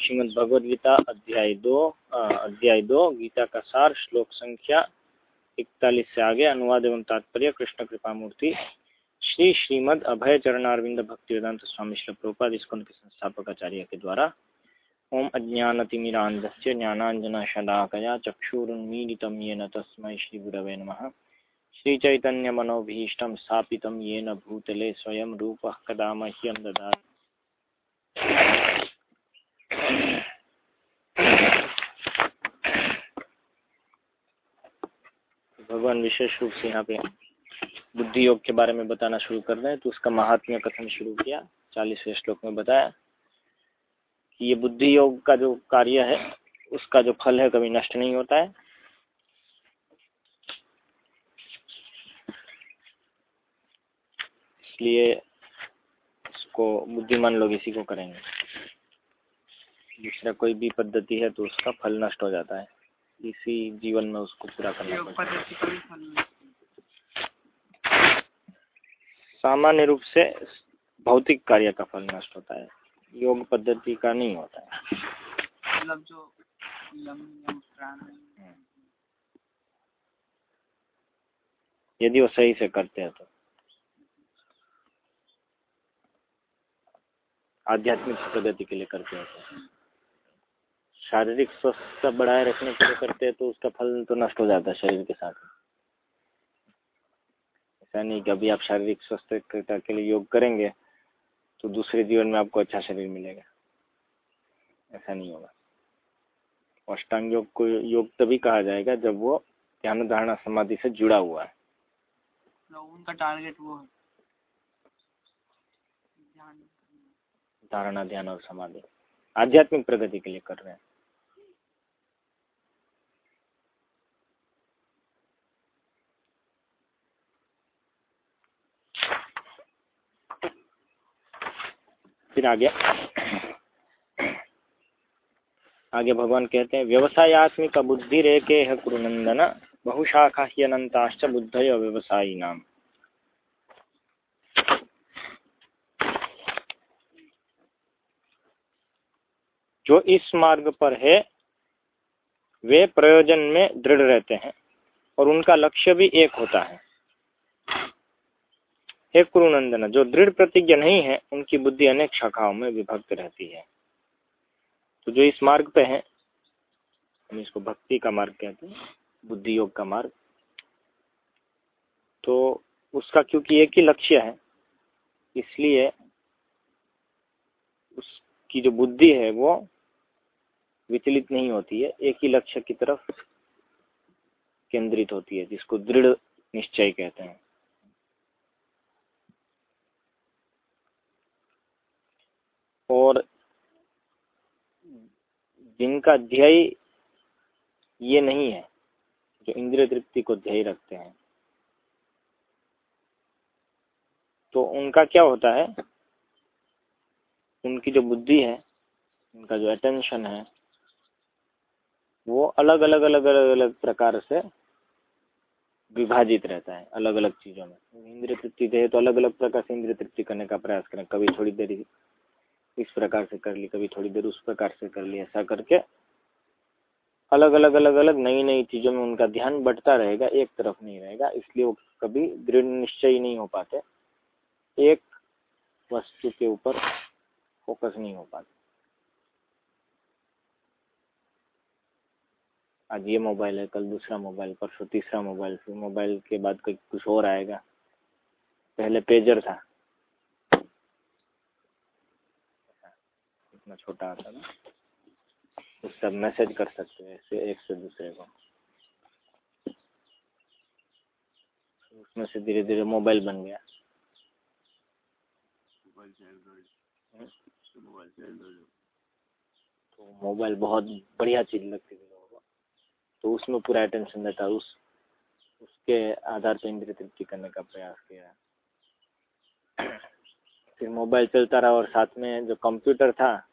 श्रीमद् भगवद गीता अध्याय दो अध्याय दो, गीता का सार, श्लोक संख्या इकतालीस से आगे, अनुवाद एवं तात्पर्य, कृष्ण कृपा मूर्ति श्री श्रीमद अभय चरणारविंद भक्ति वेदांत स्वामी श्री प्रभुपाद इसकोन के संस्थापक आचार्य के द्वारा ओम अज्ञानतिमिरान्धस्य ज्ञानाञ्जनशलाकया चक्षुरुन्मीलितं येन तस्मै श्रीगुरवे नमः। श्रीचैतन्यमनोभीष्टं स्थापितं येन भूतले स्वयं रूपः कदा मह्यं ददाति। भगवान विशेष रूप से यहाँ पे बुद्धि योग के बारे में बताना शुरू कर रहे हैं तो उसका महात्म्य कथन शुरू किया, चालीसवें श्लोक में बताया कि ये बुद्धि योग का जो कार्य है, उसका जो फल है कभी नष्ट नहीं होता है। इसलिए इसको बुद्धिमान लोग इसी को करेंगे। दूसरा कोई भी पद्धति है तो उसका फल नष्ट हो जाता है। इसी जीवन में उसको पूरा करना सामान्य रूप से भौतिक कार्य का फल नष्ट होता है। योग पद्धति का नहीं होता है। मतलब जो यदि वो सही से करते हैं तो। आध्यात्मिक प्रगति के लिए करते हैं तो। शारीरिक स्वस्थता बढ़ाए रखने के लिए करते हैं तो उसका फल तो नष्ट हो जाता है शरीर के साथ। ऐसा नहीं कि अभी आप शारीरिक स्वस्थता के लिए योग करेंगे तो दूसरे जीवन में आपको अच्छा शरीर मिलेगा। ऐसा नहीं होगा। अष्टांग योग को योग तभी कहा जाएगा जब वो ध्यान धारणा समाधि से जुड़ा हुआ है। तो उनका टारगेट वो है। धारणा ध्यान और समाधि। आध्यात्मिक प्रगति के लिए कर रहे हैं। फिर आगे। आगे भगवान कहते हैं व्यवसायत्मिक बुद्धि रेखे है कुरुनंदन, बहुशाखा ही अनंताश्च बुद्धय व्यवसायी नाम जो इस मार्ग पर है, वे प्रयोजन में दृढ़ रहते हैं और उनका लक्ष्य भी एक होता है। हे कुरुनंदन, जो दृढ़ प्रतिज्ञा नहीं है, उनकी बुद्धि अनेक शाखाओं में विभक्त रहती है। तो जो इस मार्ग पे है, हम इसको भक्ति का मार्ग कहते हैं, बुद्धि योग का मार्ग। तो उसका क्योंकि एक ही लक्ष्य है, इसलिए उसकी जो बुद्धि है, वो विचलित नहीं होती है, एक ही लक्ष्य की तरफ़ केंद्रित होती है, जिसको दृढ़ निश्चय कहते हैं। और जिनका ध्येय ये नहीं है, जो इंद्रिय तृप्ति को ध्येय रखते हैं तो उनका क्या होता है? उनकी जो बुद्धि है, उनका जो अटेंशन है, वो अलग अलग अलग अलग अलग प्रकार से विभाजित रहता है अलग अलग चीज़ों में। इंद्रिय तृप्ति थे तो अलग अलग प्रकार से इंद्रिय तृप्ति करने का प्रयास करें, कभी थोड़ी देर इस प्रकार से कर ली, कभी थोड़ी देर उस प्रकार से कर ली, ऐसा करके अलग अलग अलग अलग नई नई चीज़ों में उनका ध्यान बढ़ता रहेगा, एक तरफ़ नहीं रहेगा, इसलिए वो कभी दृढ़ निश्चय नहीं हो पाते। एक वस्तु के ऊपर फोकस नहीं हो पाते। आज ये मोबाइल है, कल दूसरा मोबाइल परसों तीसरा मोबाइल फिर मोबाइल के बाद कुछ और आएगा। पहले पेजर था। इतना छोटा आता ना उससे सब मैसेज कर सकते हैं ऐसे एक से दूसरे को। उसमें से धीरे धीरे मोबाइल बन गया। तो मोबाइल बहुत बढ़िया चीज़ लगती थी लोगों को। तो उसमें पूरा अटेंशन रहता उस उसके आधार पर इंद्रिय तृप्ति करने का प्रयास किया। फिर मोबाइल चलता रहा और साथ में जो कंप्यूटर था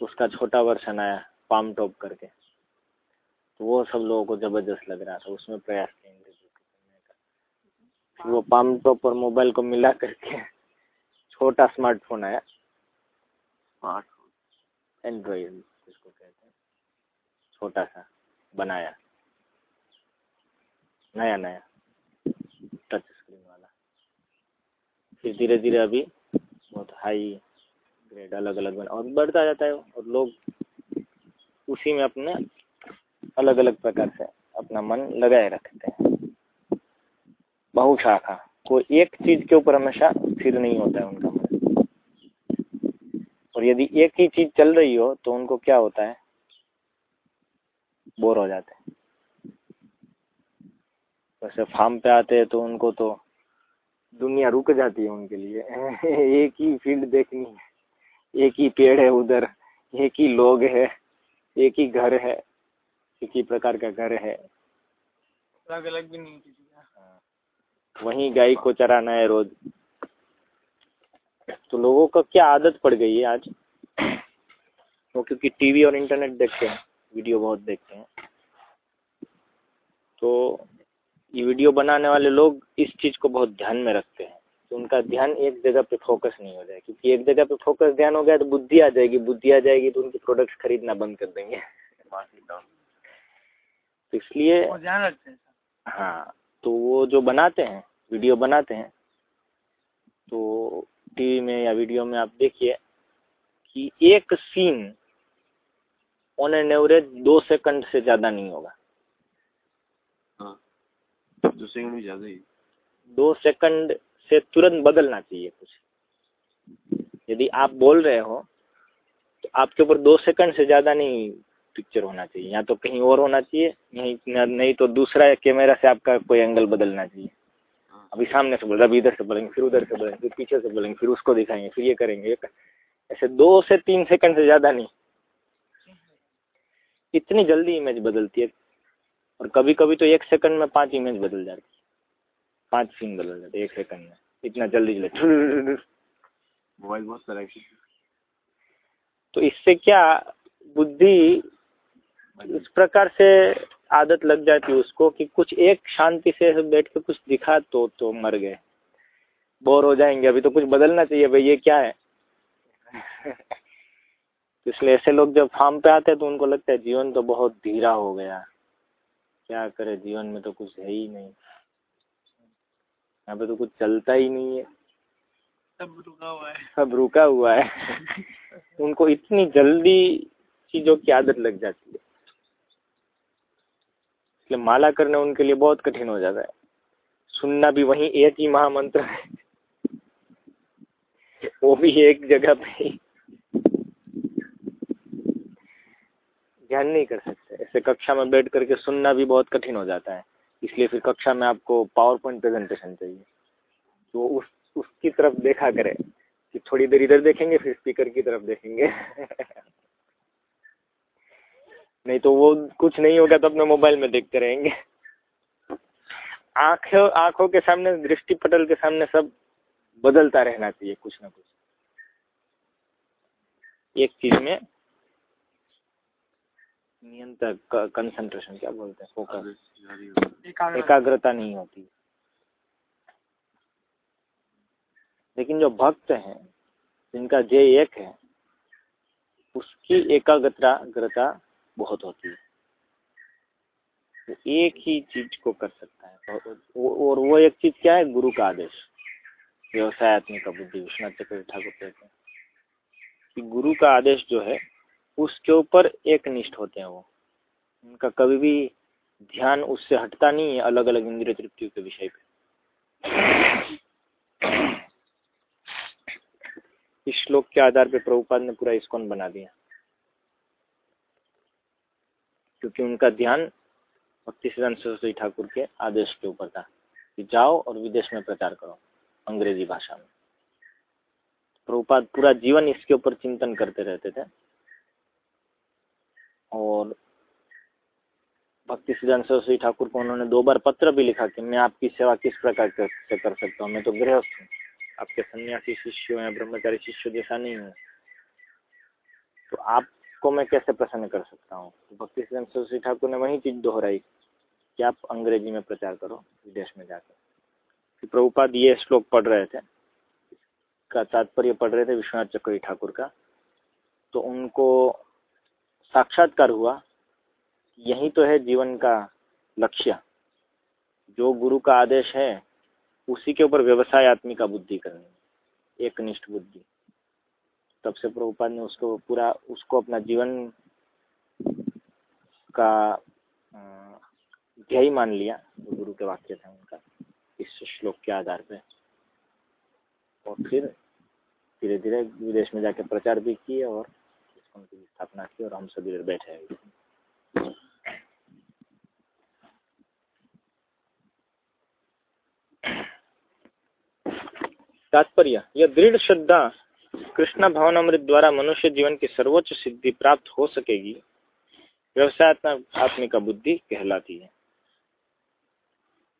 उसका छोटा वर्षन आया पाम टॉप करके। तो वो सब लोगों को ज़बरदस्त लग रहा था उसमें प्रयास किया करने का। वो पाम टॉप और मोबाइल को मिला करके छोटा स्मार्टफ़ोन आया। एंड्रॉइड जिसको कहते हैं। छोटा सा बनाया। नया नया। टच स्क्रीन वाला। फिर धीरे धीरे अभी बहुत हाई ग्रेड अलग अलग बना और बढ़ता जाता है और लोग उसी में अपने अलग अलग प्रकार से अपना मन लगाए रखते हैं। बहुशाखा, कोई एक चीज़ के ऊपर हमेशा स्थिर नहीं होता है उनका मन। और यदि एक ही चीज़ चल रही हो तो उनको क्या होता है? बोर हो जाते वैसे फार्म पे आते हैं तो उनको तो दुनिया रुक जाती है उनके लिए। एक ही फ़ील्ड देखनी है। एक ही पेड़ है उधर एक ही लोग है एक ही घर है एक ही प्रकार का घर है। अलग अलग भी नहीं किसी का। वहीं गाय को चराना है रोज। तो लोगों का क्या आदत पड़ गई है आज? वो क्योंकि टीवी और इंटरनेट देखते हैं वीडियो बहुत देखते हैं। तो ये वीडियो बनाने वाले लोग इस चीज़ को बहुत ध्यान में रखते हैं। तो उनका ध्यान एक जगह पे फोकस नहीं हो जाए। क्योंकि एक जगह पे फोकस ध्यान हो गया तो बुद्धि आ जाएगी बुद्धि आ जाएगी तो उनके प्रोडक्ट्स खरीदना बंद कर देंगे। तो इसलिए ध्यान रखते हैं हाँ तो वो जो बनाते हैं वीडियो बनाते हैं तो टीवी में या वीडियो में आप देखिए कि एक सीन ऑन एन एवरेज दो सेकंड से ज़्यादा नहीं होगा। हाँ दो सेकंड भी ज़्यादा ही। दो सेकंड से तुरंत बदलना चाहिए कुछ। यदि आप बोल रहे हो तो आपके ऊपर दो सेकंड से ज़्यादा नहीं पिक्चर होना चाहिए। या तो कहीं और होना चाहिए नहीं नहीं तो दूसरा कैमरा से आपका कोई एंगल बदलना चाहिए। हाँ। अभी सामने से बोल रहे अभी इधर से बोलेंगे फिर उधर से बोलेंगे फिर पीछे से बोलेंगे फिर उसको दिखाएँगे फिर ये करेंगे ऐसे दो से तीन सेकंड से ज़्यादा नहीं। इतनी जल्दी इमेज बदलती है और कभी कभी तो एक सेकंड में पाँच इमेज बदल जाती है। पाँच सीन बदल जाते एक सेकंड में। इतना जल्दी जल्दी। मोबाइल बहुत सारा तो इससे क्या बुद्धि इस प्रकार से आदत लग जाती है उसको कि कुछ एक शांति से बैठ के कुछ दिखा तो तो मर गए। बोर हो जाएँगे। अभी तो कुछ बदलना चाहिए भाई ये क्या है? तो इसलिए ऐसे लोग जब फार्म पे आते हैं तो उनको लगता है जीवन तो बहुत धीरा हो गया। क्या करे जीवन में तो कुछ है ही नहीं। यहाँ पे तो कुछ चलता ही नहीं है। सब रुका हुआ है। सब रुका हुआ है। उनको इतनी जल्दी चीज़ों की आदत लग जाती है। इसलिए माला करना उनके लिए बहुत कठिन हो जाता है। सुनना भी वही एक ही महामंत्र है। वो भी एक जगह पे ही। ध्यान नहीं कर सकते। ऐसे कक्षा में बैठ करके सुनना भी बहुत कठिन हो जाता है। इसलिए फिर कक्षा में आपको पावर पॉइंट प्रेजेंटेशन चाहिए। तो उस, उसकी तरफ़ देखा करें कि थोड़ी देर इधर देखेंगे, फिर स्पीकर की तरफ़ देखेंगे। नहीं तो वो कुछ नहीं होगा तो अपने मोबाइल में देखते रहेंगे। आँखों आँखों के सामने, दृष्टि पटल के सामने सब बदलता रहना चाहिए कुछ ना कुछ। एक चीज़ में नियंत्रण कंसंट्रेशन क्या बोलते हैं फोकस एकाग्रता। नहीं होती। लेकिन जो भक्त हैं जिनका जय एक है उसकी एकाग्रता ग्रता बहुत होती है। वो एक ही चीज़ को कर सकता है। और वो- एक चीज़ क्या है? गुरु का आदेश। व्यवसायत्मिक बुद्धि विश्वनाथ चक्रवर्ती ठाकुर कहते हैं कि गुरु का आदेश जो है उसके ऊपर एक निष्ठ होते हैं वो। उनका कभी भी ध्यान उससे हटता नहीं है अलग अलग इंद्रिय तृप्तियों के विषय पे। इस श्लोक के आधार पे प्रभुपाद ने पूरा इस्कॉन बना दिया। क्योंकि उनका ध्यान भक्ति सिद्धांत सरस्वती ठाकुर के आदेश के ऊपर था कि जाओ और विदेश में प्रचार करो, अंग्रेज़ी भाषा में। प्रभुपाद पूरा जीवन इसके ऊपर चिंतन करते रहते थे। और भक्ति सिद्धांत सरस्वती ठाकुर को उन्होंने दो बार पत्र भी लिखा कि मैं आपकी सेवा किस प्रकार कर- से कर सकता हूँ? मैं तो गृहस्थ हूँ। आपके सन्यासी शिष्य या ब्रह्मचारी शिष्य जैसा नहीं हूँ। तो आपको मैं कैसे प्रसन्न कर सकता हूँ? तो भक्ति सिद्धांत सरस्वती ठाकुर ने वही चीज़ दोहराई कि आप अंग्रेज़ी में प्रचार करो, विदेश में जाकर। फिर प्रभुपाद ये श्लोक पढ़ रहे थे का तात्पर्य पढ़ रहे थे विश्वनाथ चक्री ठाकुर का। तो उनको साक्षात्कार हुआ, यही तो है जीवन का लक्ष्य। जो गुरु का आदेश है, उसी के ऊपर व्यवसाय आत्मी का बुद्धि करनी एक निष्ठ बुद्धि। तब से प्रभुपाद ने उसको पूरा, उसको अपना जीवन का ध्येय मान लिया गुरु के वाक्य थे उनका, इस श्लोक के आधार पे। और फिर धीरे धीरे विदेश में जाके प्रचार भी किए और उनकी स्थापना की और हम सभी बैठे हैं। तात्पर्य, यह दृढ़ श्रद्धा कृष्ण भवनामृत द्वारा मनुष्य जीवन की सर्वोच्च सिद्धि प्राप्त हो सकेगी, व्यवसायत्मक आत्मिका बुद्धि कहलाती है।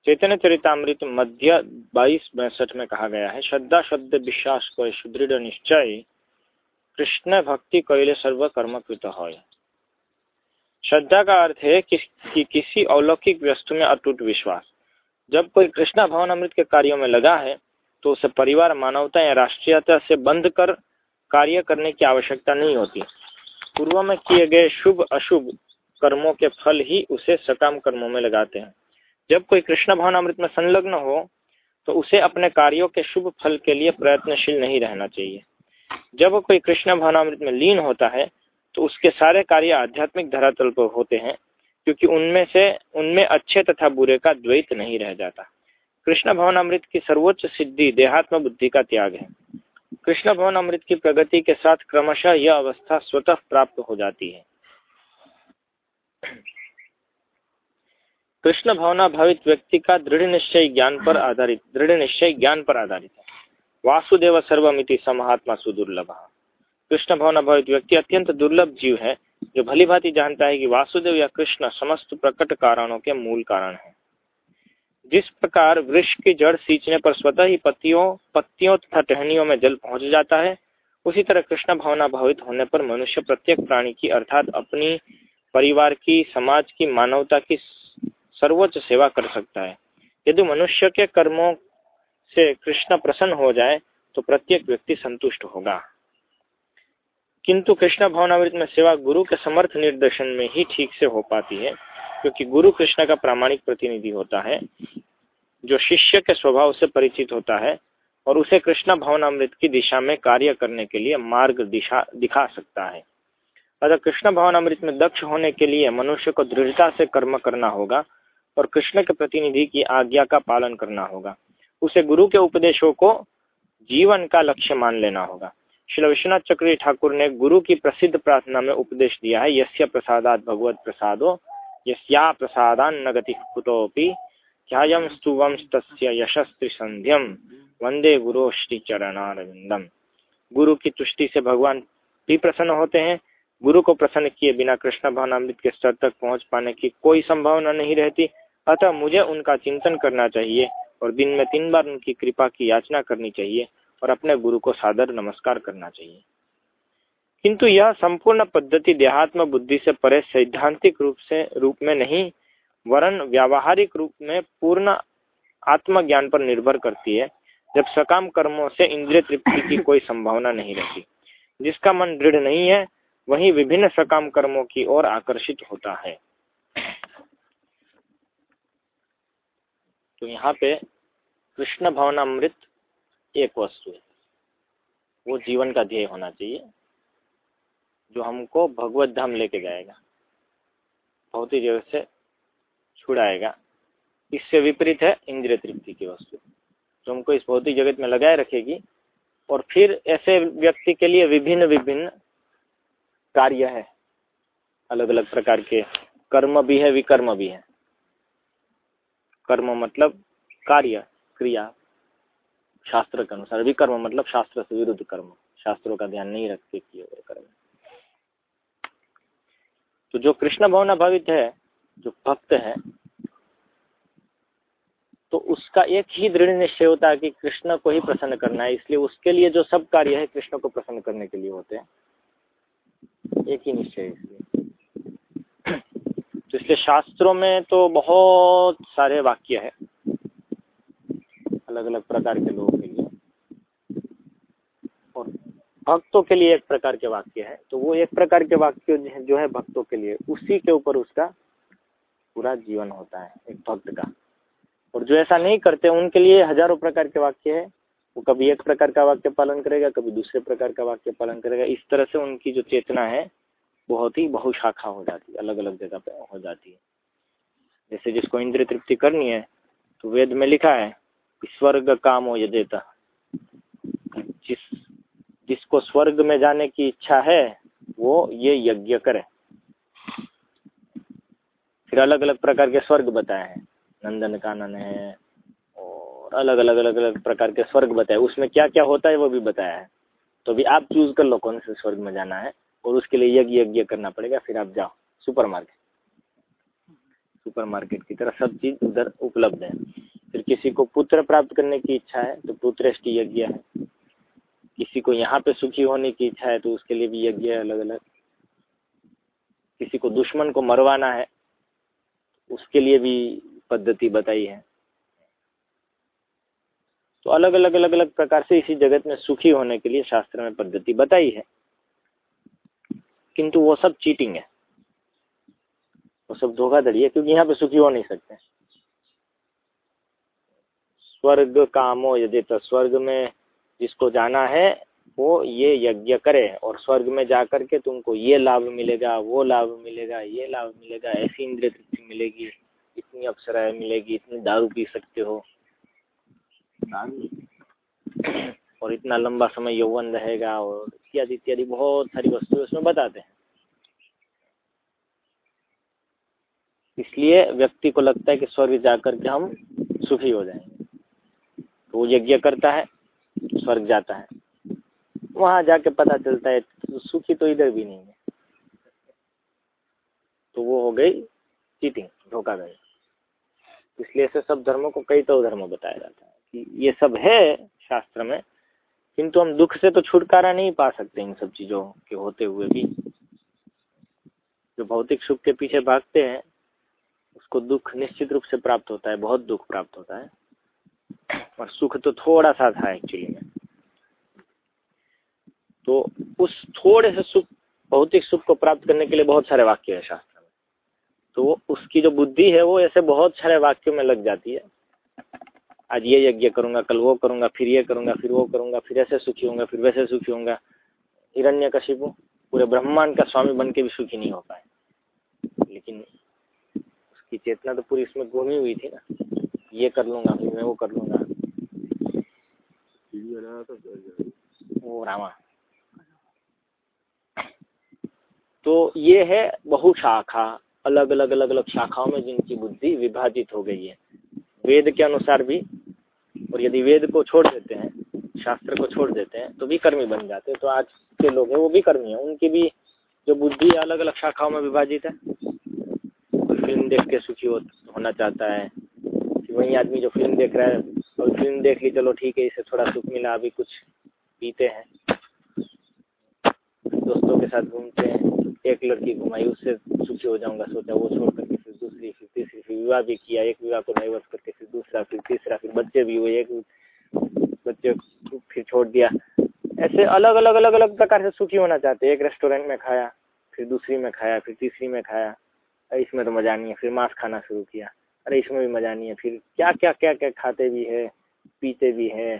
चैतन्य चरितमृत मध्य बाईस, बैसठ में कहा गया है, श्रद्धा शब्द विश्वास को सुदृढ़ निश्चय कृष्ण भक्ति कैले सर्व कर्म कृत हो श्रद्धा का अर्थ है कि, कि किसी अलौकिक वस्तु में अटूट विश्वास। जब कोई कृष्णा भवन अमृत के कार्यों में लगा है तो उसे परिवार मानवता या राष्ट्रीयता से बंद कर कार्य करने की आवश्यकता नहीं होती। पूर्व में किए गए शुभ अशुभ कर्मों के फल ही उसे सकाम कर्मों में लगाते हैं। जब कोई कृष्ण भवन अमृत में संलग्न हो तो उसे अपने कार्यों के शुभ फल के लिए प्रयत्नशील नहीं रहना चाहिए। जब कोई कृष्ण भवनामृत में लीन होता है तो उसके सारे कार्य आध्यात्मिक धरातल पर होते हैं, क्योंकि उनमें से, उनमें अच्छे तथा बुरे का द्वैत नहीं रह जाता। कृष्ण भवन अमृत की सर्वोच्च सिद्धि देहात्म बुद्धि का त्याग है। कृष्ण भवन अमृत की प्रगति के साथ क्रमशः यह अवस्था स्वतः प्राप्त हो जाती है। कृष्ण भावना भावित व्यक्ति का दृढ़ निश्चय ज्ञान पर आधारित, दृढ़ निश्चय ज्ञान पर आधारित है। वासुदेव सर्वमिति समहात्मा सुदुर्लभ। कृष्ण भावना भावित। व्यक्ति अत्यंत दुर्लभ जीव है, जो भली भांति जानता है कि वासुदेव या कृष्ण समस्त प्रकट कारणों के मूल कारण है। जिस प्रकार वृक्ष की जड़ सींचने पर स्वतः ही पत्तियों पत्तियों तथा टहनियों में जल पहुँच जाता है, उसी तरह कृष्ण भावना भावित होने पर मनुष्य प्रत्येक प्राणी की, अर्थात अपनी परिवार की, समाज की, मानवता की सर्वोच्च सेवा कर सकता है। यदि मनुष्य के कर्मों से कृष्ण प्रसन्न हो जाए तो प्रत्येक व्यक्ति संतुष्ट होगा। किंतु कृष्ण भावनावृत में सेवा गुरु के समर्थ निर्देशन में ही ठीक से हो पाती है, क्योंकि गुरु कृष्ण का प्रामाणिक प्रतिनिधि होता है, जो शिष्य के स्वभाव से परिचित होता है, और उसे कृष्ण भवनामृत की दिशा में कार्य करने के लिए मार्ग दिशा, दिखा सकता है। अतः कृष्ण भवनामृत में दक्ष होने के लिए मनुष्य को दृढ़ता से कर्म करना होगा, और कृष्ण के प्रतिनिधि की आज्ञा का पालन करना होगा उसे गुरु के उपदेशों को जीवन का लक्ष्य मान लेना होगा। श्री विश्वनाथ चक्री ठाकुर ने गुरु की प्रसिद्ध प्रार्थना में उपदेश दिया है, यस्य प्रसादात भगवत प्रसादो, यस्या प्रसादान्न गति कुतोपि ध्यायं स्तुवंस्तस्य यशस्त्रिसंध्यम वंदे गुरु श्री चरणारविंदम गुरु की तुष्टि से भगवान भी प्रसन्न होते हैं। गुरु को प्रसन्न किए बिना कृष्ण भावनामृत के स्तर तक पहुँच पाने की कोई संभावना नहीं रहती। अतः मुझे उनका चिंतन करना चाहिए और दिन में तीन बार उनकी कृपा की याचना करनी चाहिए और अपने गुरु को सादर नमस्कार करना चाहिए। किंतु यह संपूर्ण पद्धति देहात्म बुद्धि से परे सैद्धांतिक रूप से, रूप में नहीं, वरन व्यावहारिक रूप में पूर्ण आत्मज्ञान पर निर्भर करती है, जब सकाम कर्मों से इंद्रिय तृप्ति की कोई संभावना नहीं रहती। जिसका मन दृढ़ नहीं है, वही विभिन्न सकाम कर्मों की ओर आकर्षित होता है। तो यहाँ पे कृष्ण भवनामृत एक वस्तु है। वो जीवन का ध्येय होना चाहिए, जो हमको भगवत धाम लेके जाएगा, भौतिक जगत से छुड़ाएगा। इससे विपरीत है इंद्रिय तृप्ति की वस्तु, जो हमको इस भौतिक जगत में लगाए रखेगी। और फिर ऐसे व्यक्ति के लिए विभिन्न विभिन्न कार्य है। अलग अलग प्रकार के कर्म भी है, विकर्म भी है। कर्म मतलब कार्य, क्रिया, शास्त्र के अनुसार। विकर्म मतलब शास्त्र से विरुद्ध कर्म। शास्त्रों का ध्यान नहीं रख के किए हुए कर्म तो जो कृष्ण भावना भावित है, जो भक्त है तो उसका एक ही दृढ़ निश्चय होता है कि कृष्ण को ही प्रसन्न करना है। इसलिए उसके लिए जो सब कार्य है, कृष्ण को प्रसन्न करने के लिए होते हैं। एक ही निश्चय इसलिए। तो इसलिए शास्त्रों में तो बहुत सारे वाक्य है। अलग अलग प्रकार के लोगों के लिए। और भक्तों के लिए एक प्रकार के वाक्य है। तो वो एक प्रकार के वाक्य जो है भक्तों के लिए। उसी के ऊपर उसका पूरा जीवन होता है, एक भक्त का। और जो ऐसा नहीं करते, उनके लिए हज़ारों प्रकार के वाक्य है। वो कभी एक प्रकार का वाक्य पालन करेगा, कभी दूसरे प्रकार का वाक्य पालन करेगा। इस तरह से उनकी जो चेतना है बहुत ही बहुशाखा हो जाती है अलग अलग जगह पे हो जाती है। जैसे जिसको इंद्र तृप्ति करनी है तो वेद में लिखा है कि स्वर्ग काम हो देता जिस, जिसको स्वर्ग में जाने की इच्छा है, वो ये यज्ञ करे। फिर अलग अलग प्रकार के स्वर्ग बताए हैं। नंदन कानन है, और अलग अलग अलग अलग प्रकार के स्वर्ग बताए। उसमें क्या क्या होता है वो भी बताया है। तो भी आप चूज़ कर लो कौन से स्वर्ग में जाना है। और उसके लिए यज्ञ यज्ञ करना पड़ेगा, फिर आप जाओ सुपर मार्केट सुपर मार्केट की तरह सब चीज़ उधर उपलब्ध है। फिर किसी को पुत्र प्राप्त करने की इच्छा है तो पुत्रेष्टि यज्ञ है। किसी को यहाँ पे सुखी होने की इच्छा है तो उसके लिए भी यज्ञ है अलग अलग किसी को दुश्मन को मरवाना है उसके लिए भी पद्धति बताई है। तो अलग अलग अलग अलग प्रकार से इसी जगत में सुखी होने के लिए शास्त्र में पद्धति बताई है। किंतु वो सब चीटिंग है। वो सब धोखाधड़ी है, क्योंकि यहाँ पे सुखी हो नहीं सकते। स्वर्ग कामो यदि तो स्वर्ग में जिसको जाना है, वो ये यज्ञ करे और स्वर्ग में जा कर के तुमको ये लाभ मिलेगा, वो लाभ मिलेगा, ये लाभ मिलेगा, ऐसी इंद्रिय तृप्ति मिलेगी, इतनी अप्सराएँ मिलेगी, इतनी दारू पी सकते हो। और इतना लंबा समय यौवन रहेगा और इत्यादि इत्यादि बहुत सारी वस्तुएँ उसमें बताते हैं। इसलिए व्यक्ति को लगता है कि स्वर्ग जाकर के हम सुखी हो जाएँगे तो वो यज्ञ करता है, स्वर्ग जाता है। वहाँ जाके पता चलता है तो सुखी तो इधर भी नहीं है। तो वो हो गई चीटिंग, धोखाधड़ी। इसलिए ऐसे सब धर्मों को कई तो धर्म बताया जाता है कि ये सब है शास्त्र में किंतु हम दुख से तो छुटकारा नहीं पा सकते इन सब चीज़ों के होते हुए भी। जो भौतिक सुख के पीछे भागते हैं, उसको दुख निश्चित रूप से प्राप्त होता है, बहुत दुख प्राप्त होता है। और सुख तो थोड़ा सा था एक्चुअली में। तो उस थोड़े से सुख, भौतिक सुख को प्राप्त करने के लिए बहुत सारे वाक्य है शास्त्र में। तो उसकी जो बुद्धि है, वो ऐसे बहुत सारे वाक्यों में लग जाती है। आज ये यज्ञ करूँगा, कल वो करूँगा, फिर ये करूँगा, फिर वो करूँगा, फिर ऐसे सुखी होऊँगा फिर वैसे सुखी होऊँगा हिरण्य पूरे ब्रह्मांड का स्वामी बन के भी सुखी नहीं हो पाए। लेकिन उसकी चेतना तो पूरी इसमें घूमी हुई थी ना। ये कर लूँगा, फिर मैं वो कर लूँगा। वो रामा। तो ये है बहुशाखा अलग अलग अलग अलग शाखाओं में जिनकी बुद्धि विभाजित हो गई है। वेद के अनुसार भी और यदि वेद को छोड़ देते हैं शास्त्र को छोड़ देते हैं तो भी कर्मी बन जाते हैं। तो आज के लोग हैं वो भी कर्मी हैं। उनकी भी जो बुद्धि अलग अलग शाखाओं में विभाजित है। कोई फ़िल्म देख के सुखी हो, होना चाहता है। कि वही आदमी जो फ़िल्म देख रहा है और फ़िल्म देख ली चलो ठीक है इसे थोड़ा सुख मिला अभी कुछ पीते हैं। दोस्तों के साथ घूमते हैं एक लड़की घुमाई उससे सुखी हो जाऊँगा सोचा वो छोड़ दूसरी फिर विवाह भी किया एक विवाह को डाइवर्स करके फिर दूसरा फिर तीसरा फिर बच्चे भी हुए एक बच्चे फिर छोड़ दिया। ऐसे अलग अलग अलग अलग प्रकार से सुखी होना चाहते एक रेस्टोरेंट में खाया फिर दूसरी में खाया फिर तीसरी में खाया। इसमें तो मज़ा नहीं है। फिर मांस खाना शुरू किया। अरे इसमें भी मज़ा नहीं है। फिर क्या क्या क्या क्या खाते भी है पीते भी है।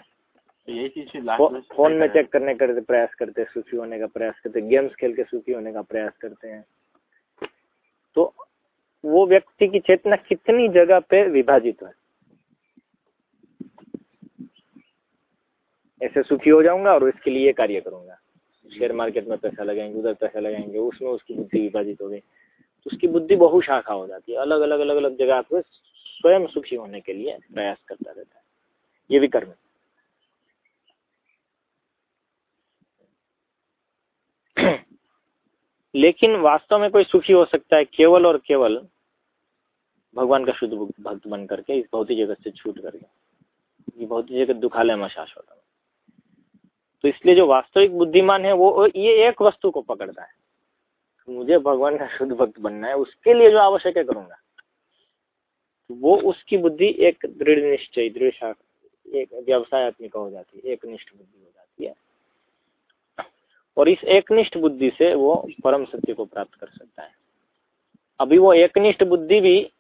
यही चीज़ फ़ोन में चेक करने का प्रयास करते हैं सुखी होने का प्रयास करते हैं। गेम्स खेल के सुखी होने का प्रयास करते हैं। तो वो व्यक्ति की चेतना कितनी जगह पे विभाजित है? ऐसे सुखी हो जाऊँगा और इसके लिए कार्य करूँगा। शेयर मार्केट में पैसा लगाएँगे, उधर पैसा लगाएँगे, उसमें उसकी बुद्धि विभाजित हो गई। तो उसकी बुद्धि बहुशाखा हो जाती है। अलग अलग अलग अलग जगह पे स्वयं सुखी होने के लिए प्रयास करता रहता है। ये भी कर्म। लेकिन वास्तव में कोई सुखी हो सकता है केवल और केवल भगवान का शुद्ध भक्त बन करके इस भौतिक जगत से छूट करके ये भौतिक जगत दुखालय में शाश्वत तो इसलिए जो वास्तविक बुद्धिमान है, वो ये एक वस्तु को पकड़ता है। मुझे भगवान का शुद्ध भक्त बनना है, उसके लिए जो आवश्यक है करूँगा। वो उसकी बुद्धि एक दृढ़ निश्चय, दृढ़ एक व्यवसाय आत्मिका हो जाती है, एक निष्ठ बुद्धि हो जाती है। और इस एकनिष्ठ बुद्धि से वो परम सत्य को प्राप्त कर सकता है। अभी वो एकनिष्ठ बुद्धि भी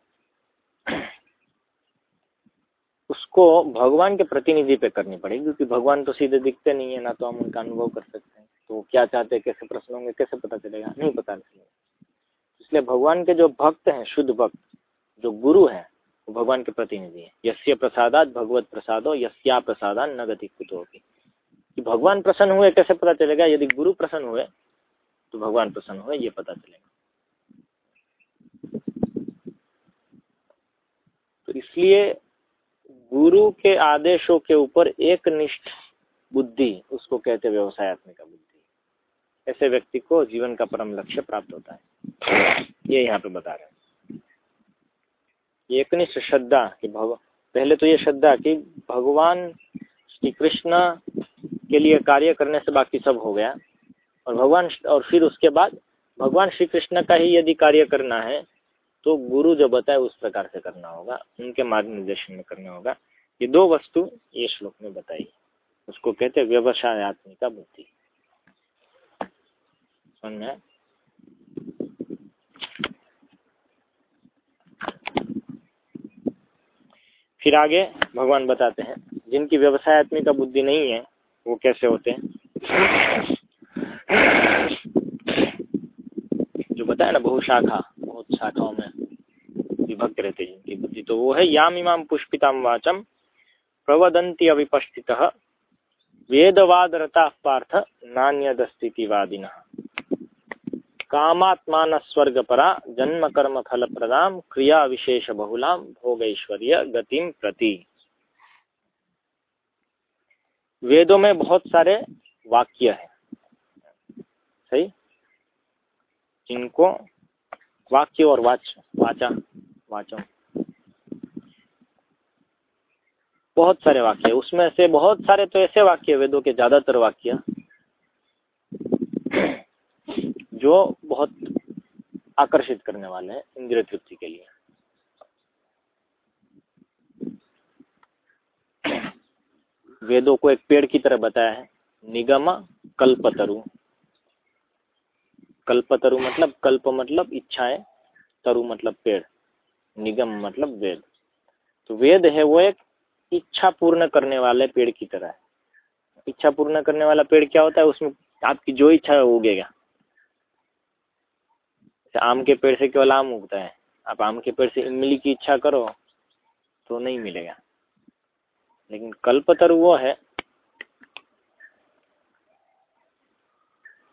उसको भगवान के प्रतिनिधि पे करनी पड़ेगी, क्योंकि भगवान तो सीधे दिखते नहीं है, ना तो हम उनका अनुभव कर सकते हैं। तो क्या चाहते हैं, कैसे प्रश्न होंगे, कैसे पता चलेगा? नहीं पता चलेगा इसलिए भगवान के जो भक्त हैं, शुद्ध भक्त, जो गुरु है, वो भगवान के प्रतिनिधि है। यश्य प्रसादात भगवत प्रसादो, यस्या प्रसादान न गति कुछ होगी कि भगवान प्रसन्न हुए, कैसे पता चलेगा? यदि गुरु प्रसन्न हुए तो भगवान प्रसन्न हुए, ये पता चलेगा। तो इसलिए गुरु के आदेशों के ऊपर एक निष्ठ बुद्धि, उसको कहते व्यवसायत्मिक बुद्धि। ऐसे व्यक्ति को जीवन का परम लक्ष्य प्राप्त होता है। ये यहाँ पे बता रहे हैं। एकनिष्ठ श्रद्धा कि भगवान पहले तो ये श्रद्धा कि भगवान श्री कृष्ण के लिए कार्य करने से बाकी सब हो गया। और भगवान और फिर उसके बाद भगवान श्री कृष्ण का ही यदि कार्य करना है तो गुरु जो बताए उस प्रकार से करना होगा, उनके मार्गनिर्देशन में करना होगा। ये दो वस्तु ये श्लोक में बताई। उसको कहते हैं व्यवसायत्मिका बुद्धि। समझ फिर आगे भगवान बताते हैं, जिनकी व्यवसायत्मिका बुद्धि नहीं है वो कैसे होते हैं? जो बताया ना बहुशाखा बहुत शाखाओं में विभक्त रहते जिनकी बुद्धि। तो वो है याम इमाम पुष्पिताम वाचम प्रवदंती अविपस्थित वेदवाद रता पार्थ नान्यदस्तिवादिन कामात्मान स्वर्गपरा जन्म कर्म फल प्रदाम क्रिया विशेष बहुलाम भोगैश्वर्य गतिम प्रति। वेदों में बहुत सारे वाक्य हैं। सही? जिनको वाक्य और वाच, वाचा वाचो बहुत सारे वाक्य उसमें से बहुत सारे तो ऐसे वाक्य वेदों के ज़्यादातर वाक्य। जो बहुत आकर्षित करने वाले हैं, इंद्रिय तृप्ति के लिए। वेदों को एक पेड़ की तरह बताया है। निगम कल्पतरु। कल्पतरु मतलब कल्प मतलब इच्छाएँ, तरु मतलब पेड़। निगम मतलब वेद। तो वेद है वो एक इच्छा पूर्ण करने वाले पेड़ की तरह है। इच्छा पूर्ण करने वाला पेड़ क्या होता है? उसमें आपकी जो इच्छा है उगेगा। आम के पेड़ से केवल आम उगता है। आप आम के पेड़ से इमली की इच्छा करो तो नहीं मिलेगा। लेकिन कल्पतरु वो है।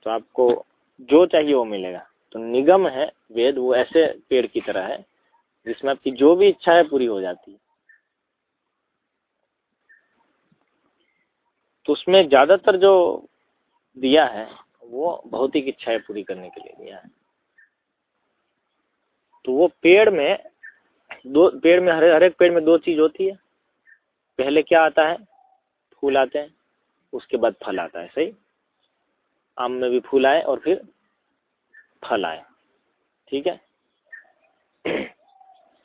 तो आपको जो चाहिए वो मिलेगा। तो निगम है, वेद, वो ऐसे पेड़ की तरह है, जिसमें आपकी जो भी इच्छा है पूरी हो जाती है। तो उसमें ज़्यादातर जो दिया है, वो भौतिक इच्छाएँ पूरी करने के लिए दिया है। तो वो पेड़ में दो, पेड़ में हर हर एक पेड़ में दो चीज़ होती है। पहले क्या आता है? फूल आते हैं, उसके बाद फल आता है, सही? आम में भी फूल आए और फिर फल आए, ठीक है?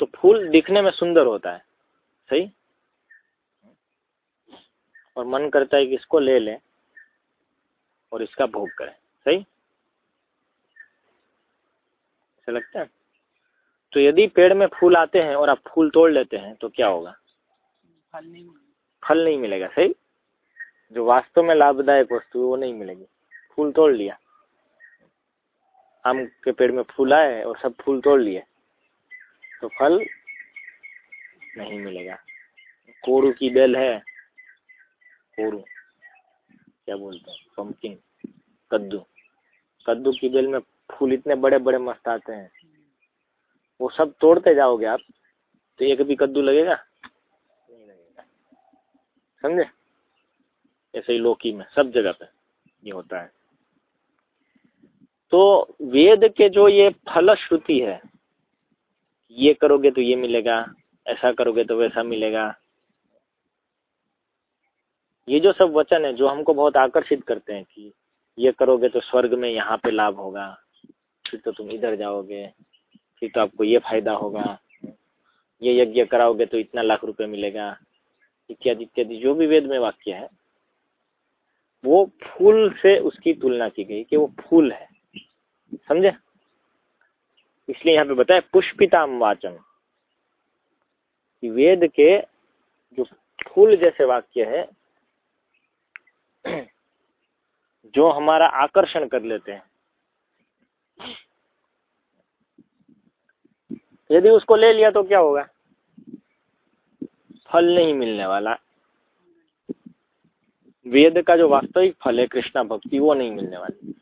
तो फूल दिखने में सुंदर होता है, सही? और मन करता है कि इसको ले लें और इसका भोग करें, सही? लगता है? तो यदि पेड़ में फूल आते हैं और आप फूल तोड़ लेते हैं तो क्या होगा? फल नहीं फल नहीं मिलेगा, सही? जो वास्तव में लाभदायक वस्तु है, वो नहीं मिलेगी। फूल तोड़ लिया। आम के पेड़ में फूल आए और सब फूल तोड़ लिए। तो फल नहीं मिलेगा। कोरू की बेल है। कोरू क्या बोलते हैं? पंपकिन कद्दू। कद्दू की बेल में फूल इतने बड़े बड़े मस्त आते हैं। वो सब तोड़ते जाओगे आप? तो एक भी कद्दू लगेगा? समझे? ऐसे ही लोकी में, सब जगह पे ये होता है। तो वेद के जो ये फल श्रुति है, ये करोगे तो ये मिलेगा, ऐसा करोगे तो वैसा मिलेगा। ये जो सब वचन है, जो हमको बहुत आकर्षित करते हैं कि ये करोगे तो स्वर्ग में यहाँ पे लाभ होगा, फिर तो तुम इधर जाओगे, फिर तो आपको ये फ़ायदा होगा, ये यज्ञ कराओगे तो इतना लाख रुपए मिलेगा। इत्यादि इत्यादि, जो भी वेद में वाक्य है, वो फूल से उसकी तुलना की गई कि वो फूल है। समझे? इसलिए यहाँ पे बताया पुष्पिताम वाचन। वेद के जो फूल जैसे वाक्य है, जो हमारा आकर्षण कर लेते हैं। यदि उसको ले लिया तो क्या होगा? फल नहीं मिलने वाला। वेद का जो वास्तविक फल है, कृष्णा भक्ति, वो नहीं मिलने वाली।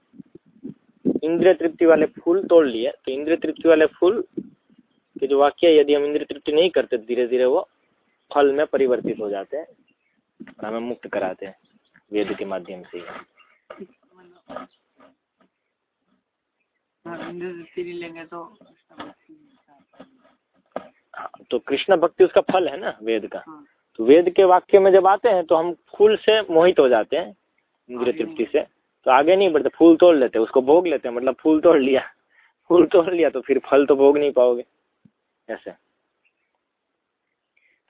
इंद्रिय तृप्ति वाले फूल तोड़ लिए तो इंद्रिय तृप्ति वाले फूल के जो वाक्य यदि हम इंद्रिय तृप्ति नहीं करते धीरे धीरे वो फल में परिवर्तित हो जाते हैं और हमें मुक्त कराते हैं, वेद के माध्यम से ही। लेंगे तो हाँ, तो कृष्ण भक्ति उसका फल है ना वेद का। हाँ। तो वेद के वाक्य में जब आते हैं तो हम फूल से मोहित हो जाते हैं इंद्रिय तृप्ति से। तो आगे नहीं बढ़ते फूल तोड़ लेते उसको भोग लेते हैं मतलब फूल तोड़ लिया। फूल तोड़ लिया तो फिर फल तो भोग नहीं पाओगे। ऐसे।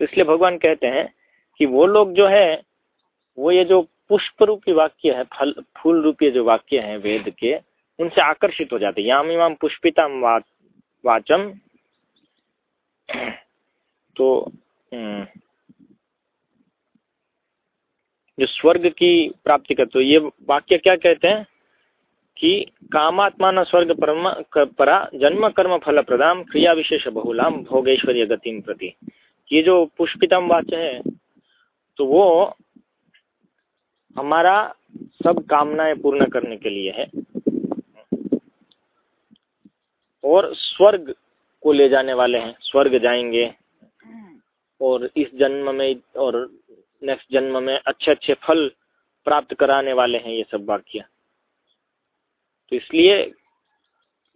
तो इसलिए भगवान कहते हैं कि वो लोग जो है वो ये जो पुष्प रूपी वाक्य है फल फूल रूपी जो वाक्य है वेद के उनसे आकर्षित हो जाते याम इमाम पुष्पिता वाचम। तो हम्म, जो स्वर्ग की प्राप्ति करते तो ये वाक्य क्या कहते हैं? कि कामात्मा न स्वर्ग परम परा जन्म कर्म फल प्रदान क्रिया विशेष बहुलाम भोगेश्वर्य गतिम प्रति। ये जो पुष्पितम वाच्य है तो वो हमारा सब कामनाएँ पूर्ण करने के लिए है। और स्वर्ग को ले जाने वाले हैं स्वर्ग जाएँगे। और इस जन्म में और नेक्स्ट जन्म में अच्छे अच्छे फल प्राप्त कराने वाले हैं ये सब वाक्य। तो इसलिए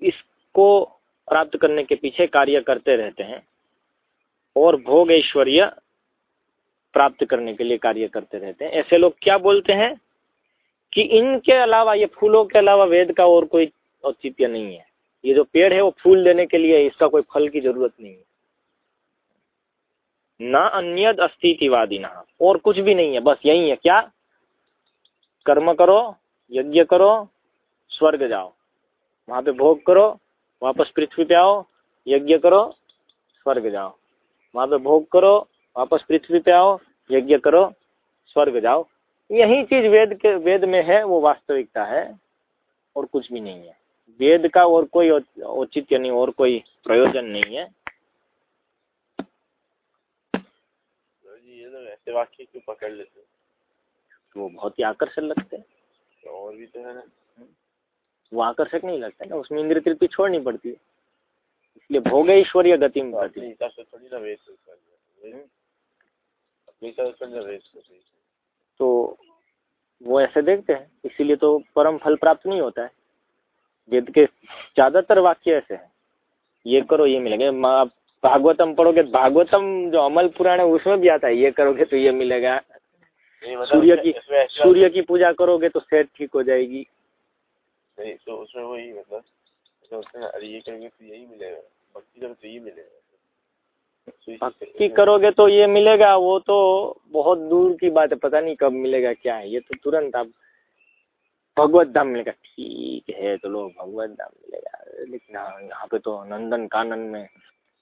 इसको प्राप्त करने के पीछे कार्य करते रहते हैं और भोग ऐश्वर्य प्राप्त करने के लिए कार्य करते रहते हैं। ऐसे लोग क्या बोलते हैं कि इनके अलावा ये फूलों के अलावा वेद का और कोई औचित्य नहीं है। ये जो पेड़ है वो फूल देने के लिए इसका कोई फल की ज़रूरत नहीं है। ना अन्यद अस्तिवादी ना और कुछ भी नहीं है, बस यही है। क्या? कर्म करो, यज्ञ करो, स्वर्ग जाओ। वहाँ पे भोग करो, वापस पृथ्वी पे आओ, यज्ञ करो, स्वर्ग जाओ। वहाँ पे भोग करो, वापस पृथ्वी पे आओ, यज्ञ करो, स्वर्ग जाओ। यही चीज़ वेद के, वेद में है, वो वास्तविकता है, और कुछ भी नहीं है। वेद का और कोई औचित्य नहीं और कोई प्रयोजन नहीं है। ये तो ऐसे वाक्य क्यों पकड़ लेते वो बहुत ही आकर्षक लगते हैं। तो और भी तो है ना। वो आकर्षक नहीं लगता है ना उसमें इंद्र तृप्ति छोड़नी पड़ती। है। इसलिए भोग ईश्वरीय गति में ना वेस्ट तो वो ऐसे देखते हैं इसीलिए तो परम फल प्राप्त नहीं होता है। वेद के ज़्यादातर वाक्य ऐसे हैं। ये करो ये मिलेगा। आप भागवतम पढ़ोगे भागवतम जो अमल पुराण है उसमें भी आता है ये करोगे तो ये मिलेगा। मतलब सूर्य की सूर्य की पूजा करोगे तो सेहत ठीक हो जाएगी। तो उसमें वही मतलब तो उसमें अरे ये करेंगे तो यही मिलेगा भक्ति करो तो ये मिलेगा। भक्ति करोगे तो ये मिलेगा वो तो बहुत दूर की बात है पता नहीं कब मिलेगा क्या है ये तो तुरंत आप भगवत धाम मिलेगा। ठीक है तो लो भगवत धाम मिलेगा। लेकिन हाँ यहाँ पे तो नंदन कानन में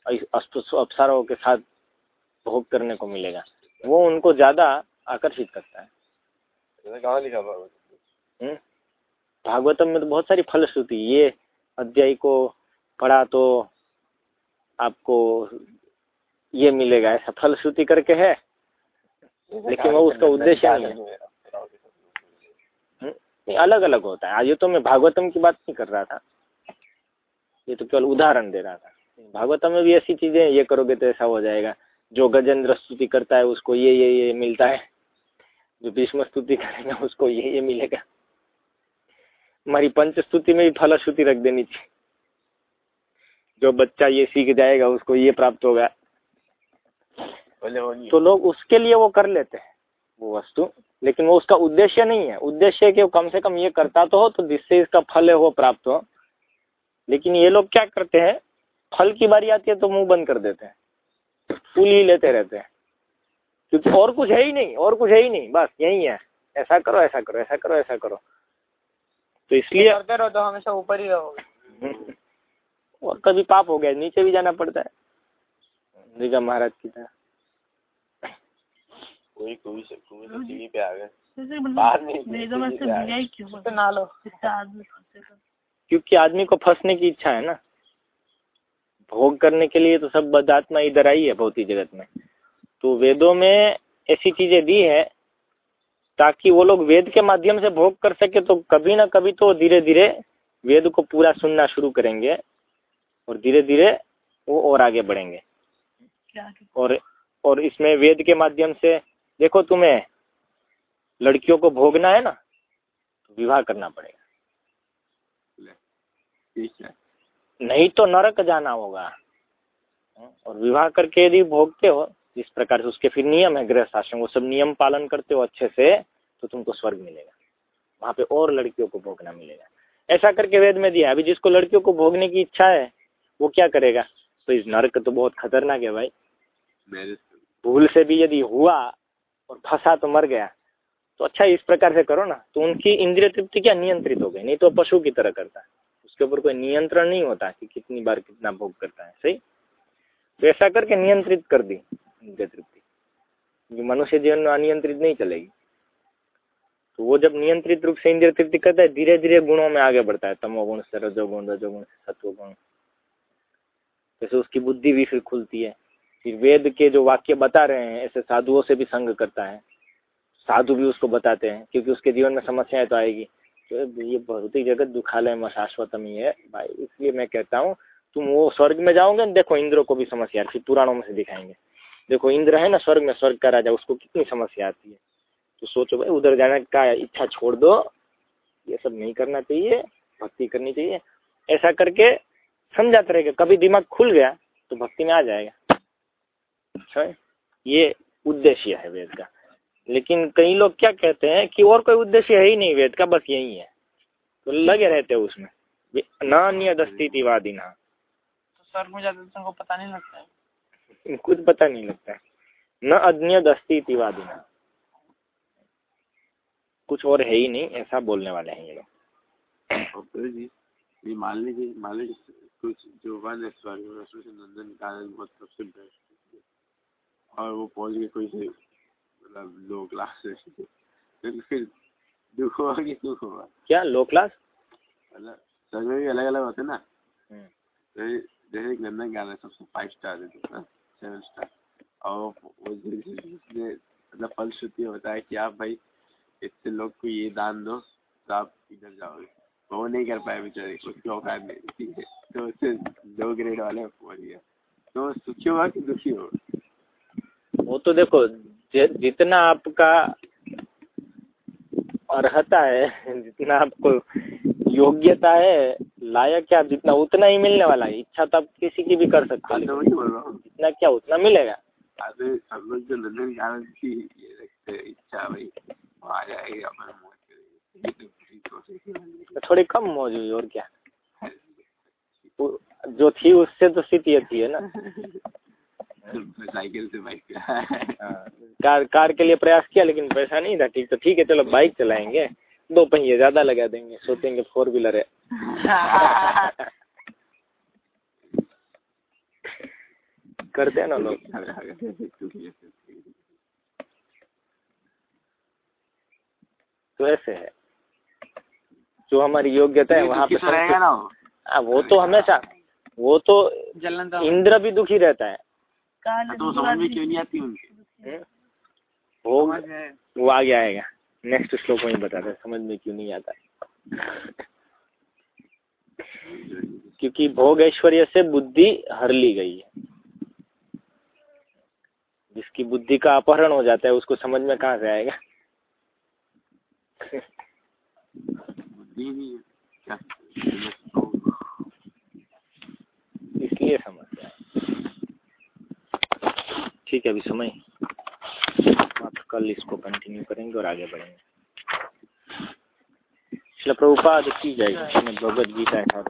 अप्सराओं के साथ भोग करने को मिलेगा। वो उनको ज़्यादा आकर्षित करता है। कहाँ लिखा भागवत? हम्म? भागवतम में तो बहुत सारी फलश्रुति। ये अध्याय को पढ़ा तो आपको ये मिलेगा। ऐसा फलश्रुति करके है? लेकिन वो उसका उद्देश्य नहीं है। नहीं अलग अलग होता है। ये तो मैं भागवतम की बात नहीं कर रहा था। ये तो केवल उदाहरण दे रहा था। भागवतम में भी ऐसी चीज़ें ये करोगे तो ऐसा हो जाएगा। जो गजेंद्र स्तुति करता है उसको ये ये ये मिलता है। जो भीष्म स्तुति करेगा उसको ये ये मिलेगा। हमारी पंच स्तुति में भी फलश्रुति रख देनी चाहिए जो बच्चा ये सीख जाएगा उसको ये प्राप्त होगा। तो लोग उसके लिए वो कर लेते हैं वो वस्तु। लेकिन वो उसका उद्देश्य नहीं है। उद्देश्य कि वो कम से कम ये करता तो हो तो जिससे इसका फल है वो प्राप्त हो। लेकिन ये लोग क्या करते हैं फल की बारी आती है तो मुँह बंद कर देते हैं फूल ही लेते रहते हैं। क्योंकि और कुछ है ही नहीं और कुछ है ही नहीं बस यही है। ऐसा करो ऐसा करो ऐसा करो ऐसा करो। तो इसलिए करते रहो तो हमेशा ऊपर ही रहोगे। और कभी पाप हो गया नीचे भी जाना पड़ता है। महाराज की तरह। कोई कोई से कोई तो टीवी पे आ गए। बाहर नहीं मतलब वेदों में से दिया ही क्यों? तो ना लो। आदमी तो। क्योंकि आदमी को फंसने की इच्छा है ना। भोग करने के लिए तो सब बदात्मा इधर आई है भौतिक जगत में। तो वेदों में ऐसी चीज़ें दी है ताकि वो लोग वेद के माध्यम से भोग कर सके तो कभी ना कभी तो धीरे धीरे वेद को पूरा सुनना शुरू करेंगे और धीरे धीरे वो और आगे बढ़ेंगे। क्या और और इसमें वेद के माध्यम से देखो तुम्हें लड़कियों को भोगना है ना तो विवाह करना पड़ेगा। ठीक है। नहीं तो नरक जाना होगा। और विवाह करके यदि भोगते हो जिस प्रकार से उसके फिर नियम है गृह शासन वो सब नियम पालन करते हो अच्छे से तो तुमको स्वर्ग मिलेगा। वहाँ पे और लड़कियों को भोगना मिलेगा। ऐसा करके वेद में दिया अभी जिसको लड़कियों को भोगने की इच्छा है वो क्या करेगा? तो इस नरक तो बहुत खतरनाक है भाई। भूल से भी यदि हुआ और फंसा तो मर गया। तो अच्छा इस प्रकार से करो ना। तो उनकी इंद्रिय तृप्ति क्या नियंत्रित हो गई? नहीं तो पशु की तरह करता है। उसके ऊपर कोई नियंत्रण नहीं होता कि कितनी बार कितना भोग करता है, सही? तो ऐसा करके नियंत्रित कर दी इंद्रिय तृप्ति। मनुष्य जीवन में अनियंत्रित नहीं चलेगी। तो वो जब नियंत्रित रूप से इंद्रिय तृप्ति करता है धीरे धीरे गुणों में आगे बढ़ता है। तमोगुण से रजोगुण रजोगुण से सत्वगुण। जैसे उसकी बुद्धि भी फिर खुलती है। फिर वेद के जो वाक्य बता रहे हैं, ऐसे साधुओं से भी संग करता है। साधु भी उसको बताते हैं, क्योंकि उसके जीवन में समस्याएँ तो आएगी। तो ये भौतिक जगत दुखालय में शाश्वतम ही है। भाई, इसलिए मैं कहता हूँ, तुम वो स्वर्ग में जाओगे ना, देखो इंद्र को भी समस्या फिर पुराणों में से दिखाएँगे। देखो, इंद्र है ना, स्वर्ग में स्वर्ग का राजा, उसको कितनी समस्या आती है। तो सोचो भाई, उधर जाने का इच्छा छोड़ दो। ये सब नहीं करना चाहिए, भक्ति करनी चाहिए। ऐसा करके, समझाते रहेगा कभी दिमाग खुल गया तो भक्ति में आ जाएगा। अच्छा ये उद्देश्य है वेद का। लेकिन कई लोग क्या कहते हैं कि और कोई उद्देश्य है ही नहीं वेद का बस यही है। तो लगे रहते हैं उसमें नान्य दस्तिवादी ना तो स्वर्ग में जाते तो तुमको पता नहीं लगता है। खुद पता नहीं लगता है। न अज्ञ दस्तिवादी ना कुछ और है ही नहीं ऐसा बोलने वाले हैं ये लोग। मान लीजिए मान लीजिए कुछ जो वन है स्वर्ग उसमें से नंदन कानन बहुत सबसे बेस्ट है। और वो पहुँच गए कोई से मतलब लो क्लास से। फिर फिर दुख हुआ कि सुख होगा क्या लो क्लास मतलब में भी अलग अलग होते हैं ना। हम्म। जैसे एक नंदन गाना है सबसे फाइव स्टार देते हैं सेवन स्टार और वो मतलब फलश्रुति होता है कि आप भाई इतने लोग को ये दान दो तो आप इधर जाओगे। वो नहीं कर पाए बेचारे उसकी औकात नहीं थी तो उससे दो ग्रेड वाले पहुँच गया तो सुखी हुआ कि दुखी होगा वो तो देखो जितना आपका अर्हता है जितना आपको योग्यता है लायक क्या जितना उतना ही मिलने वाला है। इच्छा तो आप किसी की भी कर सकते हाँ। हो तो हूँ। जितना क्या उतना मिलेगा। आधे सब लोग जो नंदन गाना की रखते इच्छा भाई आ जाएगी मौज तो है थोड़ी कम मौज हुई और क्या? जो थी उससे तो स्थिति अच्छी है ना। साइकिल से बाइक हाँ, कार कार के लिए प्रयास किया लेकिन पैसा नहीं था। ठीक तो ठीक है चलो बाइक चलाएँगे। दो पहिए ज़्यादा लगा देंगे। सोचेंगे फोर व्हीलर है। करते हैं ना लोग। तो ऐसे है। जो हमारी योग्यता है वहाँ पे रहेगा ना वो। हाँ, तो हमेशा वो तो तो इंद्र भी दुखी रहता है। तो समझ में क्यों नहीं आती उनकी? वो आगे आएगा। नेक्स्ट श्लोक में बताता है समझ में क्यों नहीं आता। क्योंकि भोग ऐश्वर्य से बुद्धि हर ली गई है। जिसकी बुद्धि का अपहरण हो जाता है उसको समझ में कहाँ से आएगा? इसलिए है ठीक है, अभी समय आप कल इसको कंटिन्यू करेंगे और आगे बढ़ेंगे। प्रभुपाद की जाएगी भगवद गीता